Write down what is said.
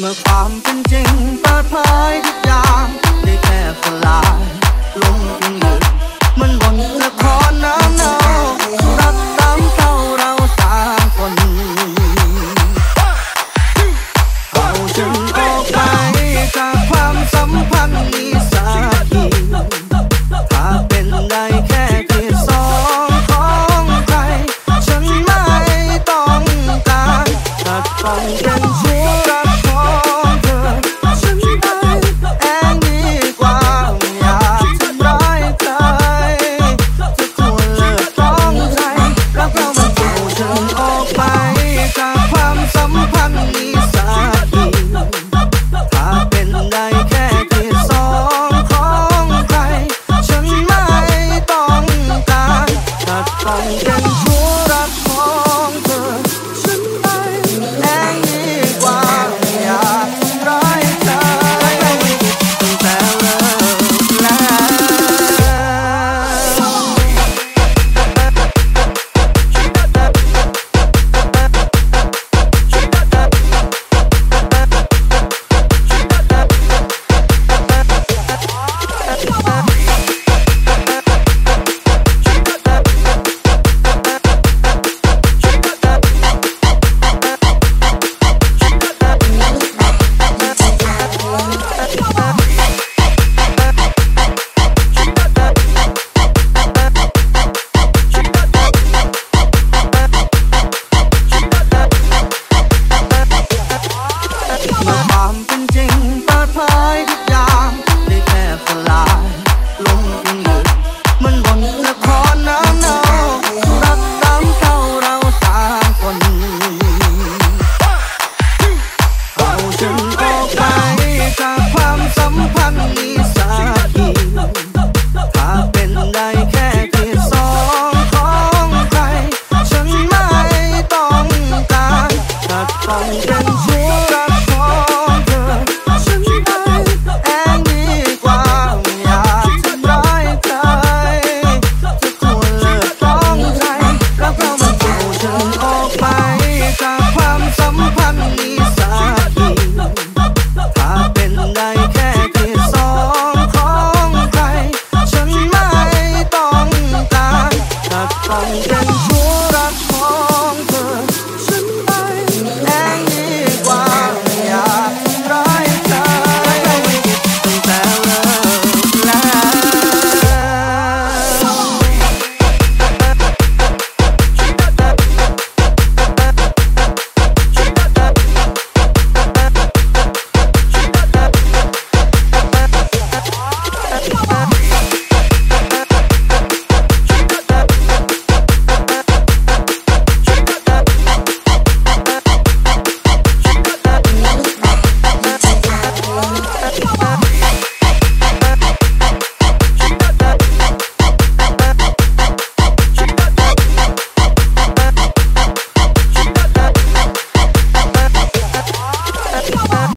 เมื่อความเป็นจริงเปิดเผยทุกอย่างได้แค่ฝลายลงเป็นหนึ่งมันวนละครน้ำเนารักตามเท่าเราสางคนเอาฉันออกไปจากความสัมพันธ์นี้สักทีถ้าเป็นได้แค่ที่สองของใครฉันไม่ต้องการถ้าต้อง party